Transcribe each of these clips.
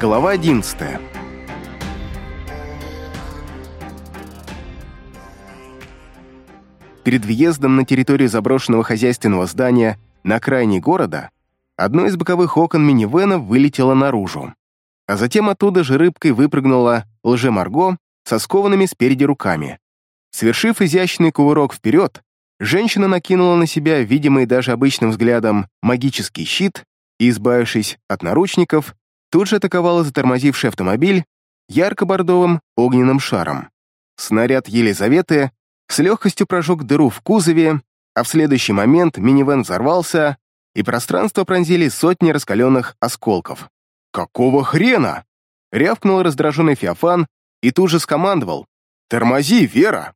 Глава 11 Перед въездом на территорию заброшенного хозяйственного здания на окраине города одно из боковых окон минивэна вылетело наружу, а затем оттуда же рыбкой выпрыгнула лже-марго со скованными спереди руками. Совершив изящный кувырок вперед, женщина накинула на себя видимый даже обычным взглядом магический щит и, избавившись от наручников, тут же атаковала затормозивший автомобиль ярко-бордовым огненным шаром. Снаряд Елизаветы с легкостью прожег дыру в кузове, а в следующий момент минивэн взорвался, и пространство пронзили сотни раскаленных осколков. «Какого хрена?» — рявкнул раздраженный Феофан и тут же скомандовал. «Тормози, Вера!»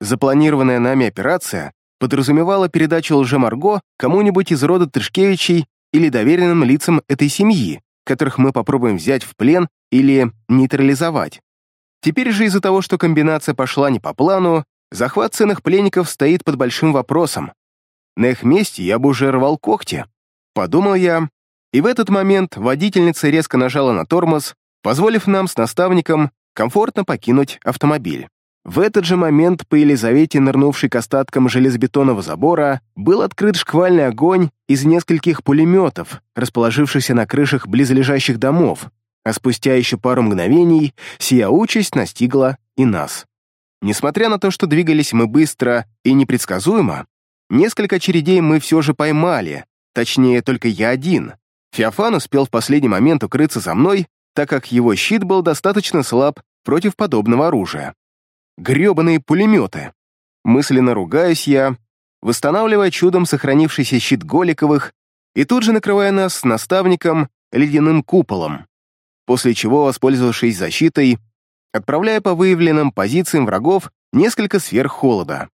Запланированная нами операция подразумевала передачу лже-Марго кому-нибудь из рода Тышкевичей или доверенным лицам этой семьи, которых мы попробуем взять в плен или нейтрализовать. Теперь же из-за того, что комбинация пошла не по плану, захват ценных пленников стоит под большим вопросом. На их месте я бы уже рвал когти. Подумал я, и в этот момент водительница резко нажала на тормоз, позволив нам с наставником комфортно покинуть автомобиль. В этот же момент по Елизавете, нырнувшей к остаткам железобетонного забора, был открыт шквальный огонь из нескольких пулеметов, расположившихся на крышах близлежащих домов, а спустя еще пару мгновений сия участь настигла и нас. Несмотря на то, что двигались мы быстро и непредсказуемо, несколько очередей мы все же поймали, точнее, только я один. Феофан успел в последний момент укрыться за мной, так как его щит был достаточно слаб против подобного оружия. Гребаные пулеметы! Мысленно ругаюсь я, восстанавливая чудом сохранившийся щит Голиковых и тут же накрывая нас наставником ледяным куполом после чего, воспользовавшись защитой, отправляя по выявленным позициям врагов несколько сверххолода.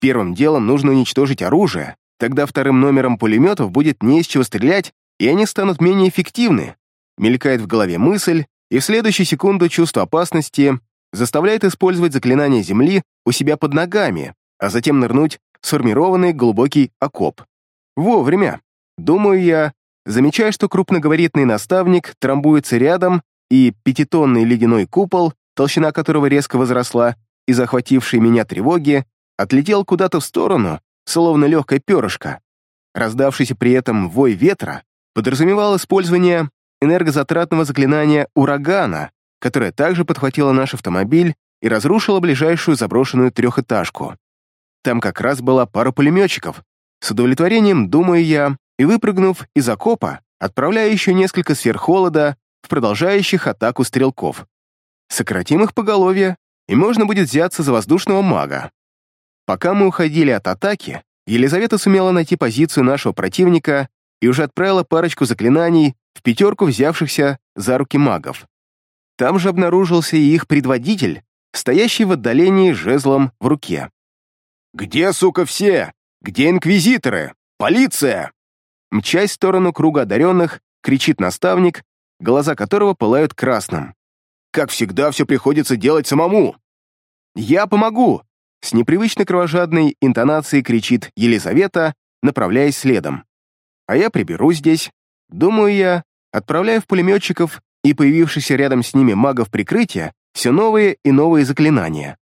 Первым делом нужно уничтожить оружие, тогда вторым номером пулеметов будет не из чего стрелять, и они станут менее эффективны. Мелькает в голове мысль, и в следующую секунду чувство опасности заставляет использовать заклинание земли у себя под ногами, а затем нырнуть в сформированный глубокий окоп. Вовремя. Думаю я, замечая, что крупногабаритный наставник трамбуется рядом, и пятитонный ледяной купол, толщина которого резко возросла, и захвативший меня тревоги, отлетел куда-то в сторону, словно легкое перышко. Раздавшийся при этом вой ветра подразумевал использование энергозатратного заклинания «Урагана», которое также подхватило наш автомобиль и разрушило ближайшую заброшенную трехэтажку. Там как раз была пара пулеметчиков. С удовлетворением, думаю я, и, выпрыгнув из окопа, отправляя еще несколько сверххолода в продолжающих атаку стрелков. Сократим их поголовье, и можно будет взяться за воздушного мага. Пока мы уходили от атаки, Елизавета сумела найти позицию нашего противника и уже отправила парочку заклинаний в пятерку взявшихся за руки магов. Там же обнаружился и их предводитель, стоящий в отдалении жезлом в руке. «Где, сука, все? Где инквизиторы? Полиция!» Мчась в сторону круга одаренных, кричит наставник, глаза которого пылают красным. «Как всегда, все приходится делать самому!» «Я помогу!» С непривычно кровожадной интонацией кричит Елизавета, направляясь следом. «А я приберу здесь», думаю я, отправляя в пулеметчиков и появившихся рядом с ними магов прикрытия все новые и новые заклинания.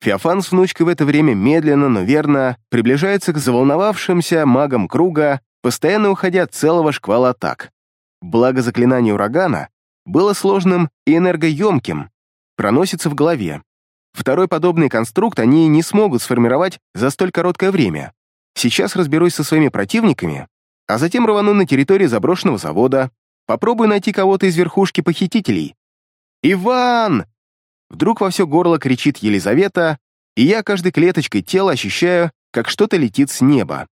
Феофан с внучкой в это время медленно, но верно приближается к заволновавшимся магам круга постоянно уходя от целого шквала атак. Благо заклинание урагана было сложным и энергоемким, проносится в голове. Второй подобный конструкт они не смогут сформировать за столь короткое время. Сейчас разберусь со своими противниками, а затем рвану на территорию заброшенного завода, попробую найти кого-то из верхушки похитителей. «Иван!» Вдруг во все горло кричит Елизавета, и я каждой клеточкой тела ощущаю, как что-то летит с неба.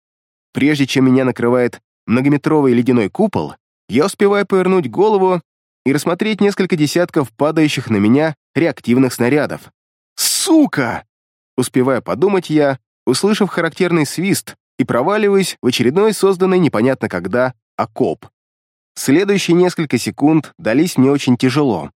Прежде чем меня накрывает многометровый ледяной купол, я успеваю повернуть голову и рассмотреть несколько десятков падающих на меня реактивных снарядов. «Сука!» Успеваю подумать я, услышав характерный свист, и проваливаюсь в очередной созданный непонятно когда окоп. Следующие несколько секунд дались мне очень тяжело.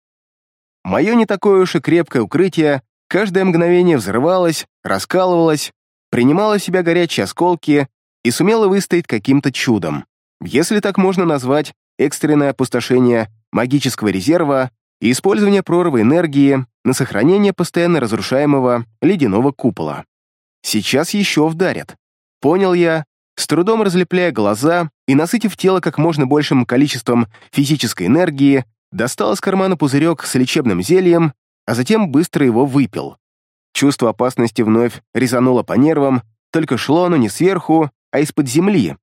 Мое не такое уж и крепкое укрытие каждое мгновение взрывалось, раскалывалось, принимало в себя горячие осколки и сумела выстоять каким-то чудом, если так можно назвать экстренное опустошение магического резерва и использование прорвы энергии на сохранение постоянно разрушаемого ледяного купола. Сейчас еще вдарят. Понял я, с трудом разлепляя глаза и насытив тело как можно большим количеством физической энергии, достал из кармана пузырек с лечебным зельем, а затем быстро его выпил. Чувство опасности вновь резануло по нервам, только шло оно не сверху, а из-под земли.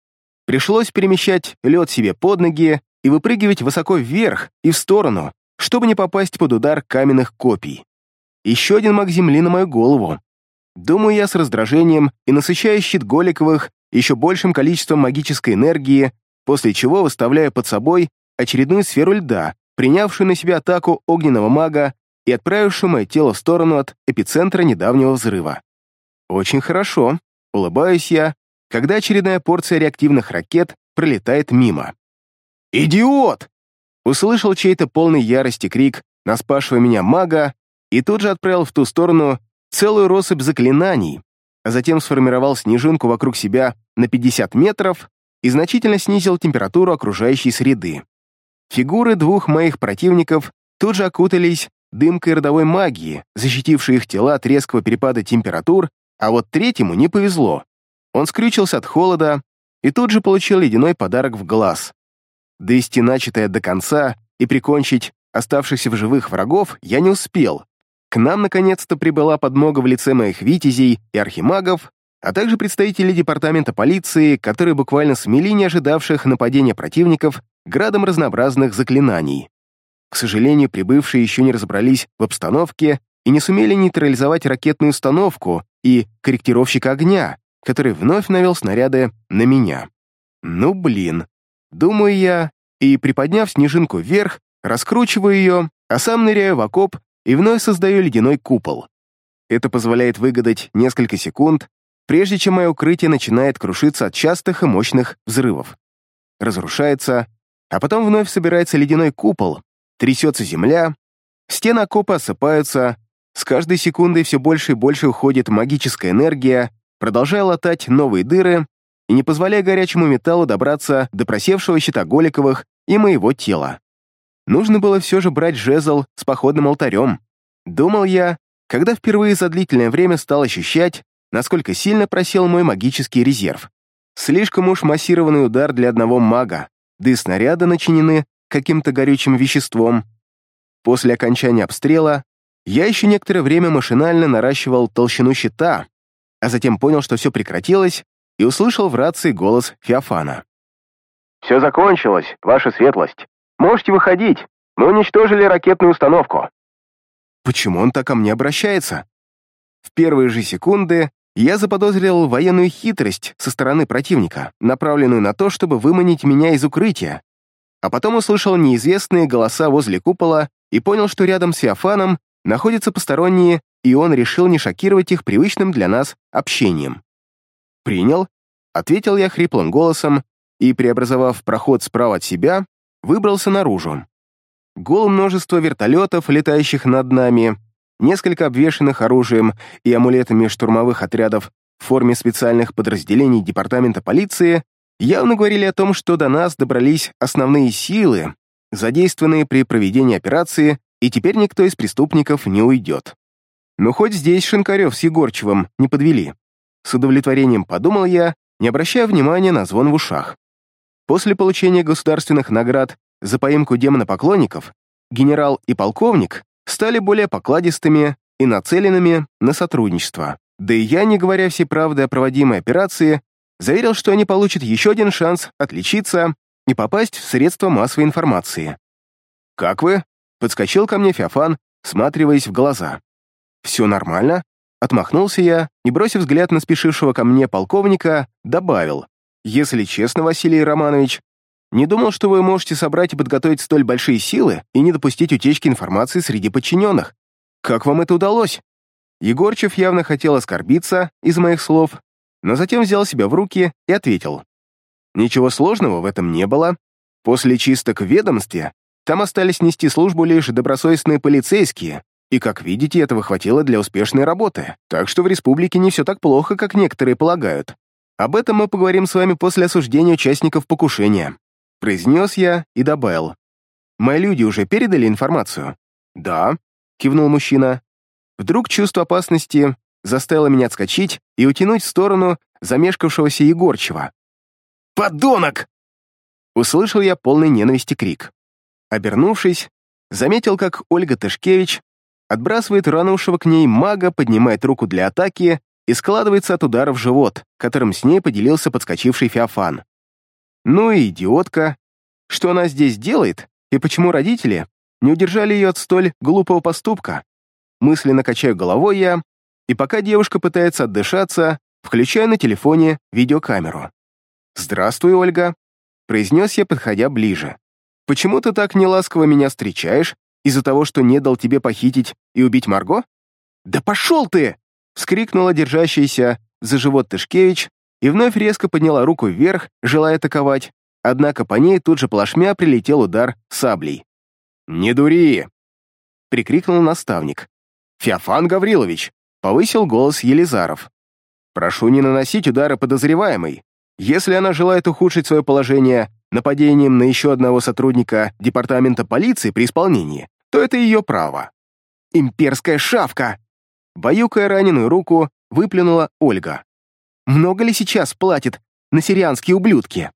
Пришлось перемещать лед себе под ноги и выпрыгивать высоко вверх и в сторону, чтобы не попасть под удар каменных копий. Еще один маг земли на мою голову. Думаю я с раздражением и насыщая щит Голиковых еще большим количеством магической энергии, после чего выставляю под собой очередную сферу льда, принявшую на себя атаку огненного мага и отправившую мое тело в сторону от эпицентра недавнего взрыва. Очень хорошо, улыбаюсь я, когда очередная порция реактивных ракет пролетает мимо. «Идиот!» Услышал чей-то полный ярости крик на спасшего меня мага и тут же отправил в ту сторону целую россыпь заклинаний, а затем сформировал снежинку вокруг себя на 50 метров и значительно снизил температуру окружающей среды. Фигуры двух моих противников тут же окутались дымкой родовой магии, защитившей их тела от резкого перепада температур, а вот третьему не повезло. Он скрючился от холода и тут же получил ледяной подарок в глаз. Довести начатое до конца и прикончить оставшихся в живых врагов я не успел. К нам наконец-то прибыла подмога в лице моих витязей и архимагов, а также представители департамента полиции, которые буквально смели не ожидавших нападения противников градом разнообразных заклинаний. К сожалению, прибывшие еще не разобрались в обстановке и не сумели нейтрализовать ракетную установку и корректировщика огня, который вновь навел снаряды на меня. Ну блин. Думаю я, и, приподняв снежинку вверх, раскручиваю ее, а сам ныряю в окоп и вновь создаю ледяной купол. Это позволяет выгадать несколько секунд, прежде чем мое укрытие начинает крушиться от частых и мощных взрывов. Разрушается, а потом вновь собирается ледяной купол, трясется земля, стены окопа осыпаются, с каждой секундой все больше и больше уходит магическая энергия, продолжая латать новые дыры и не позволяя горячему металлу добраться до просевшего щита Голиковых и моего тела. Нужно было все же брать жезл с походным алтарем. Думал я, когда впервые за длительное время стал ощущать, насколько сильно просел мой магический резерв. Слишком уж массированный удар для одного мага, да и снаряды начинены каким-то горючим веществом. После окончания обстрела я еще некоторое время машинально наращивал толщину щита, а затем понял, что все прекратилось, и услышал в рации голос Феофана. «Все закончилось, ваша светлость. Можете выходить. Мы уничтожили ракетную установку». Почему он так ко мне обращается? В первые же секунды я заподозрил военную хитрость со стороны противника, направленную на то, чтобы выманить меня из укрытия. А потом услышал неизвестные голоса возле купола и понял, что рядом с Феофаном находятся посторонние, и он решил не шокировать их привычным для нас общением. «Принял», — ответил я хриплым голосом и, преобразовав проход справа от себя, выбрался наружу. Гол множество вертолетов, летающих над нами, несколько обвешанных оружием и амулетами штурмовых отрядов в форме специальных подразделений департамента полиции явно говорили о том, что до нас добрались основные силы, задействованные при проведении операции, и теперь никто из преступников не уйдет. Но хоть здесь Шинкарев с Егорчевым не подвели. С удовлетворением подумал я, не обращая внимания на звон в ушах. После получения государственных наград за поимку демона-поклонников генерал и полковник стали более покладистыми и нацеленными на сотрудничество. Да и я, не говоря всей правды о проводимой операции, заверил, что они получат еще один шанс отличиться и попасть в средства массовой информации. «Как вы?» — подскочил ко мне Феофан, всматриваясь в глаза. «Все нормально?» — отмахнулся я и, бросив взгляд на спешившего ко мне полковника, добавил. «Если честно, Василий Романович, не думал, что вы можете собрать и подготовить столь большие силы и не допустить утечки информации среди подчиненных. Как вам это удалось?» Егорчев явно хотел оскорбиться из моих слов, но затем взял себя в руки и ответил. Ничего сложного в этом не было. После чисток в ведомстве там остались нести службу лишь добросовестные полицейские, и, как видите, этого хватило для успешной работы. Так что в республике не все так плохо, как некоторые полагают. Об этом мы поговорим с вами после осуждения участников покушения. произнес я и добавил. «Мои люди уже передали информацию?» «Да», — кивнул мужчина. Вдруг чувство опасности заставило меня отскочить и утянуть в сторону замешкавшегося Егорчева. «Подонок!» Услышал я полный ненависти крик. Обернувшись, заметил, как Ольга Тышкевич отбрасывает ранувшего к ней мага, поднимает руку для атаки и складывается от удара в живот, которым с ней поделился подскочивший Феофан. Ну и идиотка. Что она здесь делает, и почему родители не удержали ее от столь глупого поступка? Мысленно качаю головой я, и пока девушка пытается отдышаться, включаю на телефоне видеокамеру. «Здравствуй, Ольга», — произнес я, подходя ближе. «Почему ты так неласково меня встречаешь? Из-за того, что не дал тебе похитить и убить Марго?» «Да пошел ты!» — вскрикнула держащаяся за живот Тышкевич и вновь резко подняла руку вверх, желая атаковать, однако по ней тут же плашмя прилетел удар саблей. «Не дури!» — прикрикнул наставник. «Феофан Гаврилович!» — повысил голос Елизаров. «Прошу не наносить удары подозреваемой. Если она желает ухудшить свое положение нападением на еще одного сотрудника департамента полиции при исполнении, то это ее право». «Имперская шавка!» Баюкая раненую руку, выплюнула Ольга. «Много ли сейчас платит на сирианские ублюдки?»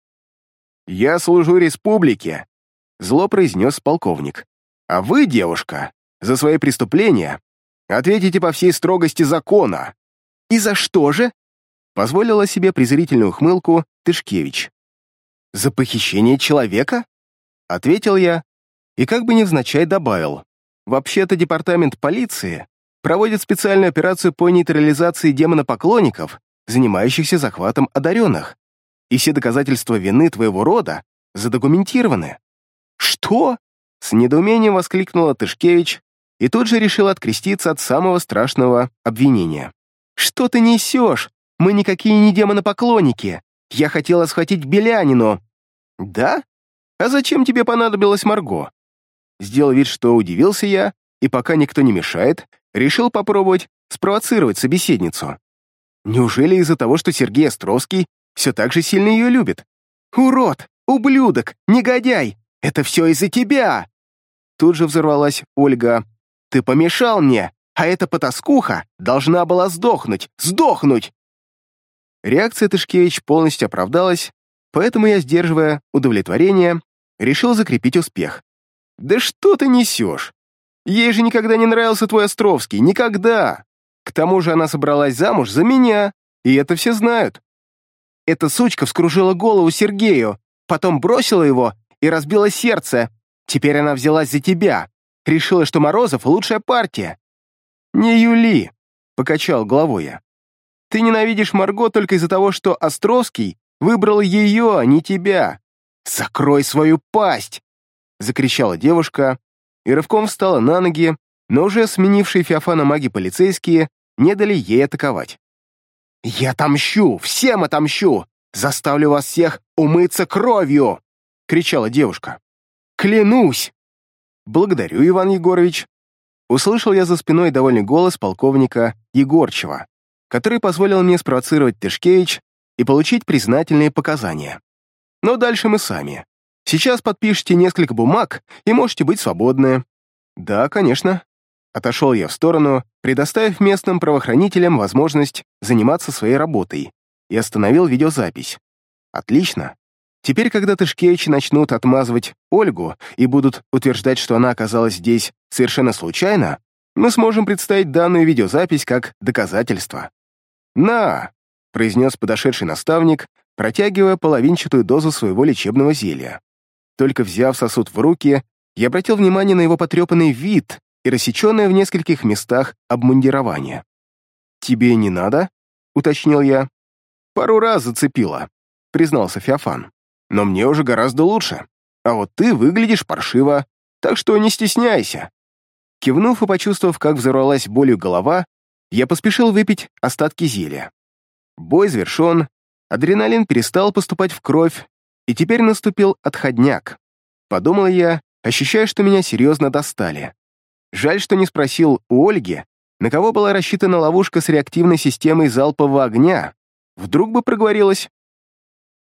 «Я служу республике», — зло произнес полковник. «А вы, девушка, за свои преступления ответите по всей строгости закона». «И за что же?» — позволила себе презрительную ухмылку Тышкевич. «За похищение человека?» — ответил я и как бы невзначай добавил. «Вообще-то департамент полиции проводит специальную операцию по нейтрализации демонопоклонников, занимающихся захватом одаренных и все доказательства вины твоего рода задокументированы». «Что?» — с недоумением воскликнула Тышкевич и тут же решил откреститься от самого страшного обвинения. «Что ты несешь? Мы никакие не демонопоклонники. Я хотела схватить Белянину». «Да? А зачем тебе понадобилась Марго?» Сделал вид, что удивился я, и пока никто не мешает, решил попробовать спровоцировать собеседницу. Неужели из-за того, что Сергей Островский все так же сильно ее любит. «Урод! Ублюдок! Негодяй! Это все из-за тебя!» Тут же взорвалась Ольга. «Ты помешал мне, а эта потаскуха должна была сдохнуть! Сдохнуть!» Реакция Тышкевич полностью оправдалась, поэтому я, сдерживая удовлетворение, решил закрепить успех. «Да что ты несешь? Ей же никогда не нравился твой Островский, никогда! К тому же она собралась замуж за меня, и это все знают. Эта сучка вскружила голову Сергею, потом бросила его и разбила сердце. Теперь она взялась за тебя. Решила, что Морозов — лучшая партия. «Не Юли», — покачал головой я. «Ты ненавидишь Марго только из-за того, что Островский выбрал ее, а не тебя. Закрой свою пасть!» — закричала девушка и рывком встала на ноги, но уже сменившие Феофана маги полицейские не дали ей атаковать. «Я отомщу! Всем отомщу! Заставлю вас всех умыться кровью!» — кричала девушка. «Клянусь!» «Благодарю, Иван Егорович!» Услышал я за спиной довольный голос полковника Егорчева, который позволил мне спровоцировать Тышкевич и получить признательные показания. Но дальше мы сами. Сейчас подпишите несколько бумаг и можете быть свободны. Да, конечно. Отошел я в сторону, предоставив местным правоохранителям возможность заниматься своей работой, и остановил видеозапись. Отлично. Теперь, когда Тышкевичи начнут отмазывать Ольгу и будут утверждать, что она оказалась здесь совершенно случайно, мы сможем представить данную видеозапись как доказательство. «На!» — произнес подошедший наставник, протягивая половинчатую дозу своего лечебного зелья. Только взяв сосуд в руки, я обратил внимание на его потрепанный вид и рассеченное в нескольких местах обмундирование. «Тебе не надо?» — уточнил я. «Пару раз зацепило», — признался Феофан. «Но мне уже гораздо лучше. А вот ты выглядишь паршиво, так что не стесняйся». Кивнув и почувствовав, как взорвалась болью голова, я поспешил выпить остатки зелья. Бой завершен, адреналин перестал поступать в кровь, и теперь наступил отходняк. Подумал я, ощущая, что меня серьезно достали. Жаль, что не спросил у Ольги, на кого была рассчитана ловушка с реактивной системой залпового огня. Вдруг бы проговорилась.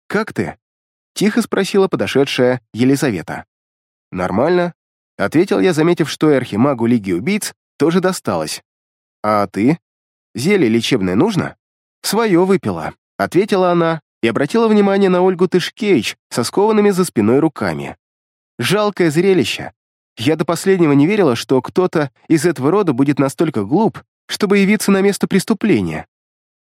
«Как ты?» Тихо спросила подошедшая Елизавета. «Нормально», — ответил я, заметив, что и архимагу Лиги Убийц тоже досталось. «А ты? Зелье лечебное нужно?» «Свое выпила», — ответила она и обратила внимание на Ольгу Тышкевич со скованными за спиной руками. «Жалкое зрелище. Я до последнего не верила, что кто-то из этого рода будет настолько глуп, чтобы явиться на место преступления.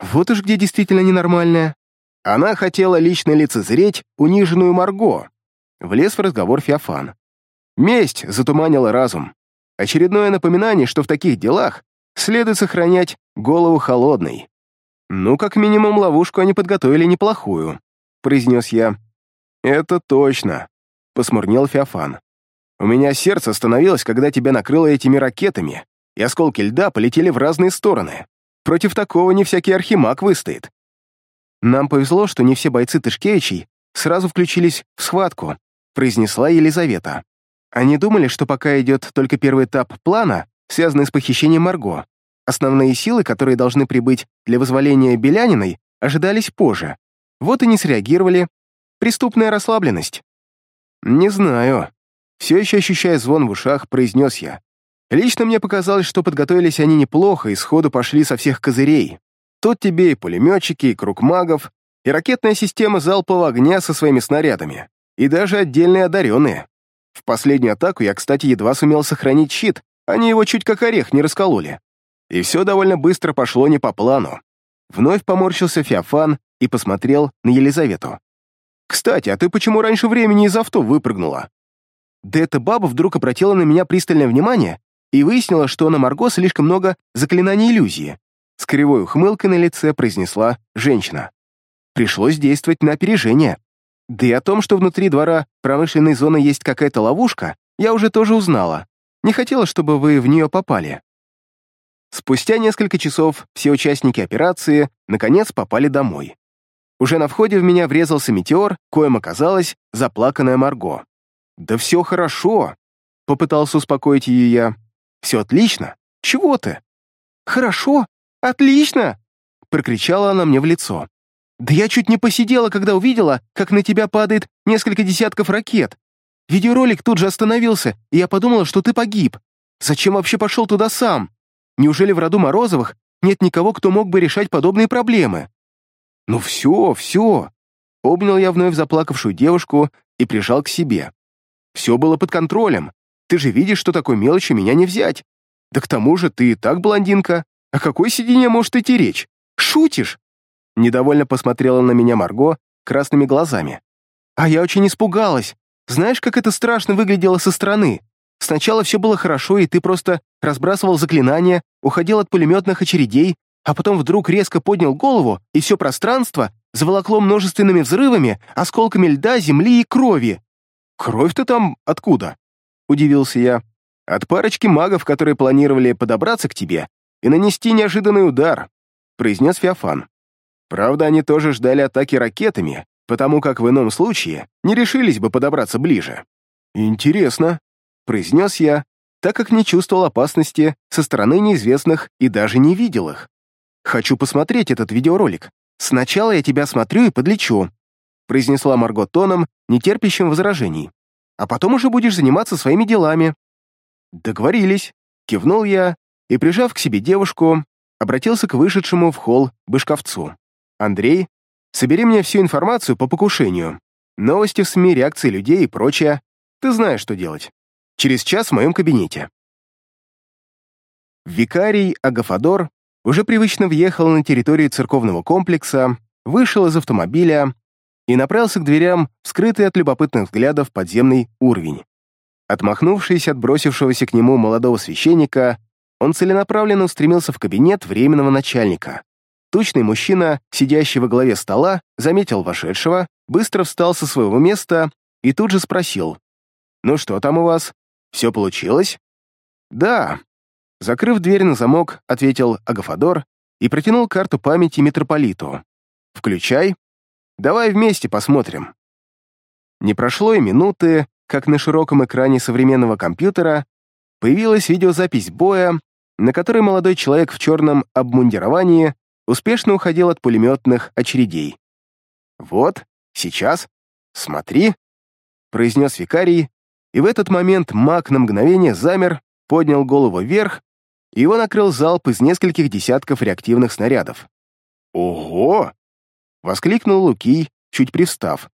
Вот уж где действительно ненормальная. Она хотела лично лицезреть униженную Марго. Влез в разговор Феофан. Месть затуманила разум. Очередное напоминание, что в таких делах следует сохранять голову холодной. «Ну, как минимум, ловушку они подготовили неплохую», — произнес я. «Это точно», — посмурнел Феофан. «У меня сердце остановилось, когда тебя накрыло этими ракетами, и осколки льда полетели в разные стороны. Против такого не всякий архимаг выстоит. Нам повезло, что не все бойцы Тышкевичей сразу включились в схватку, произнесла Елизавета. Они думали, что пока идет только первый этап плана, связанный с похищением Марго, основные силы, которые должны прибыть для вызволения Беляниной, ожидались позже. Вот и не среагировали. Преступная расслабленность. Не знаю. Все еще ощущая звон в ушах, произнес я. Лично мне показалось, что подготовились они неплохо и сходу пошли со всех козырей. Тут тебе и пулеметчики, и круг магов, и ракетная система залпового огня со своими снарядами, и даже отдельные одаренные. В последнюю атаку я, кстати, едва сумел сохранить щит, они его чуть как орех не раскололи. И все довольно быстро пошло не по плану. Вновь поморщился Феофан и посмотрел на Елизавету. «Кстати, а ты почему раньше времени из авто выпрыгнула?» Да эта баба вдруг обратила на меня пристальное внимание и выяснила, что на Марго слишком много заклинаний иллюзии. С кривой ухмылкой на лице произнесла женщина. Пришлось действовать на опережение. Да и о том, что внутри двора промышленной зоны есть какая-то ловушка, я уже тоже узнала. Не хотела, чтобы вы в нее попали. Спустя несколько часов все участники операции наконец попали домой. Уже на входе в меня врезался метеор, коим оказалась заплаканная Марго. «Да все хорошо», — попытался успокоить ее я. Все отлично. Чего ты? Хорошо. Отлично!» Прокричала она мне в лицо. «Да я чуть не посидела, когда увидела, как на тебя падает несколько десятков ракет. Видеоролик тут же остановился, и я подумала, что ты погиб. Зачем вообще пошел туда сам? Неужели в роду Морозовых нет никого, кто мог бы решать подобные проблемы?» «Ну все, все!» Обнял я вновь заплакавшую девушку и прижал к себе. Все было под контролем. Ты же видишь, что такой мелочи меня не взять. Да к тому же ты и так блондинка. О какой сиденье может идти речь? Шутишь?» Недовольно посмотрела на меня Марго красными глазами. «А я очень испугалась. Знаешь, как это страшно выглядело со стороны? Сначала все было хорошо, и ты просто разбрасывал заклинания, уходил от пулеметных очередей, а потом вдруг резко поднял голову, и все пространство заволокло множественными взрывами, осколками льда, земли и крови. Кровь-то там откуда? удивился я. «От парочки магов, которые планировали подобраться к тебе и нанести неожиданный удар», произнес Феофан. «Правда, они тоже ждали атаки ракетами, потому как в ином случае не решились бы подобраться ближе». «Интересно», — произнес я, так как не чувствовал опасности со стороны неизвестных и даже не видел их. «Хочу посмотреть этот видеоролик. Сначала я тебя смотрю и подлечу», произнесла Марго тоном, нетерпящим возражений а потом уже будешь заниматься своими делами». «Договорились», — кивнул я и, прижав к себе девушку, обратился к вышедшему в холл бышковцу. «Андрей, собери мне всю информацию по покушению, новости в СМИ, реакции людей и прочее. Ты знаешь, что делать. Через час в моем кабинете». Викарий Агафадор уже привычно въехал на территорию церковного комплекса, вышел из автомобиля и направился к дверям, скрытый от любопытных взглядов подземный уровень. Отмахнувшись от бросившегося к нему молодого священника, он целенаправленно устремился в кабинет временного начальника. Тучный мужчина, сидящий во главе стола, заметил вошедшего, быстро встал со своего места и тут же спросил. «Ну что там у вас? Все получилось?» «Да». Закрыв дверь на замок, ответил Агафадор и протянул карту памяти митрополиту. «Включай». Давай вместе посмотрим». Не прошло и минуты, как на широком экране современного компьютера появилась видеозапись боя, на которой молодой человек в черном обмундировании успешно уходил от пулеметных очередей. «Вот, сейчас», «Смотри», — произнес викарий, и в этот момент маг на мгновение замер, поднял голову вверх, и его накрыл залп из нескольких десятков реактивных снарядов. «Ого!» — воскликнул Лукий, чуть привстав.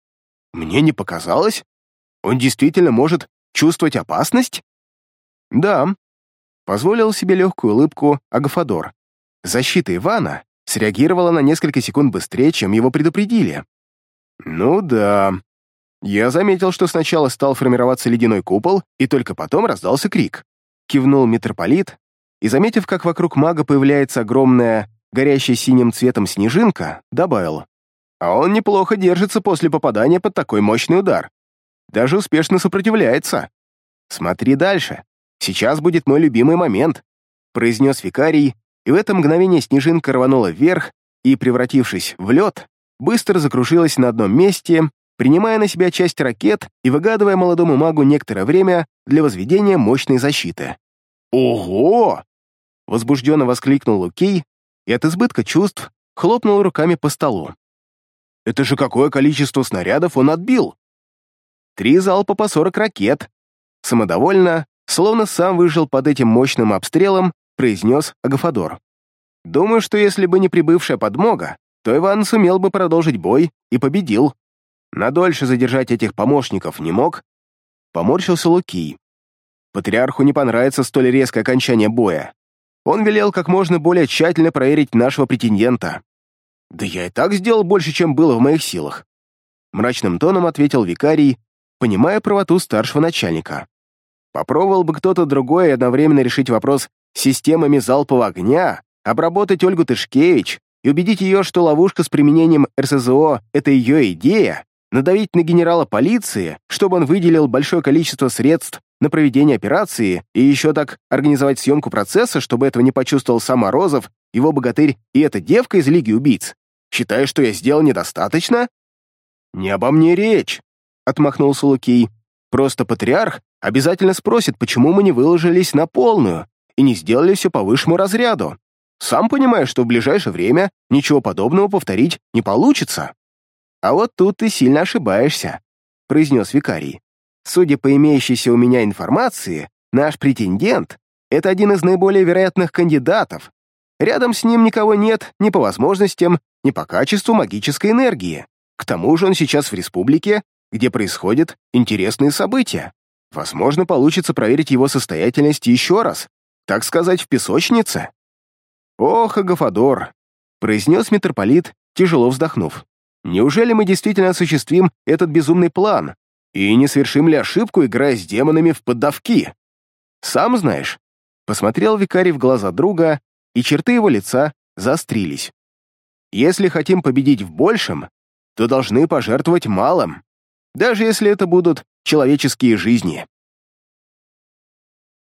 «Мне не показалось? Он действительно может чувствовать опасность?» «Да», — позволил себе легкую улыбку Агафадор. Защита Ивана среагировала на несколько секунд быстрее, чем его предупредили. «Ну да», я заметил, что сначала стал формироваться ледяной купол, и только потом раздался крик. Кивнул митрополит, и, заметив, как вокруг мага появляется огромная, горящая синим цветом снежинка, добавил. А он неплохо держится после попадания под такой мощный удар. Даже успешно сопротивляется. Смотри дальше. Сейчас будет мой любимый момент, произнес викарий, и в это мгновение снежинка рванула вверх и, превратившись в лед, быстро закружилась на одном месте, принимая на себя часть ракет и выгадывая молодому магу некоторое время для возведения мощной защиты. «Ого!» — возбужденно воскликнул Лукей и от избытка чувств хлопнул руками по столу. «Это же какое количество снарядов он отбил!» «Три залпа по сорок ракет!» Самодовольно, словно сам выжил под этим мощным обстрелом, произнес Агафадор. «Думаю, что если бы не прибывшая подмога, то Иван сумел бы продолжить бой и победил. Надольше задержать этих помощников не мог?» Поморщился Лукий. Патриарху не понравится столь резкое окончание боя. Он велел как можно более тщательно проверить нашего претендента. «Да я и так сделал больше, чем было в моих силах», мрачным тоном ответил викарий, понимая правоту старшего начальника. Попробовал бы кто-то другой одновременно решить вопрос с системами залпового огня, обработать Ольгу Тышкевич и убедить ее, что ловушка с применением РСЗО — это ее идея, надавить на генерала полиции, чтобы он выделил большое количество средств на проведение операции и еще так организовать съемку процесса, чтобы этого не почувствовал сам Морозов, его богатырь и эта девка из Лиги убийц. Считаешь, что я сделал недостаточно? Не обо мне речь, отмахнулся Лукий. Просто патриарх обязательно спросит, почему мы не выложились на полную и не сделали все по высшему разряду. Сам понимаешь, что в ближайшее время ничего подобного повторить не получится. «А вот тут ты сильно ошибаешься», — произнес викарий. «Судя по имеющейся у меня информации, наш претендент — это один из наиболее вероятных кандидатов. Рядом с ним никого нет ни по возможностям, ни по качеству магической энергии. К тому же он сейчас в республике, где происходят интересные события. Возможно, получится проверить его состоятельность еще раз, так сказать, в песочнице». «Ох, Агафадор», — произнес митрополит, тяжело вздохнув. Неужели мы действительно осуществим этот безумный план? И не совершим ли ошибку, играя с демонами в поддавки? Сам знаешь. Посмотрел викарий в глаза друга, и черты его лица заострились. Если хотим победить в большем, то должны пожертвовать малым, даже если это будут человеческие жизни.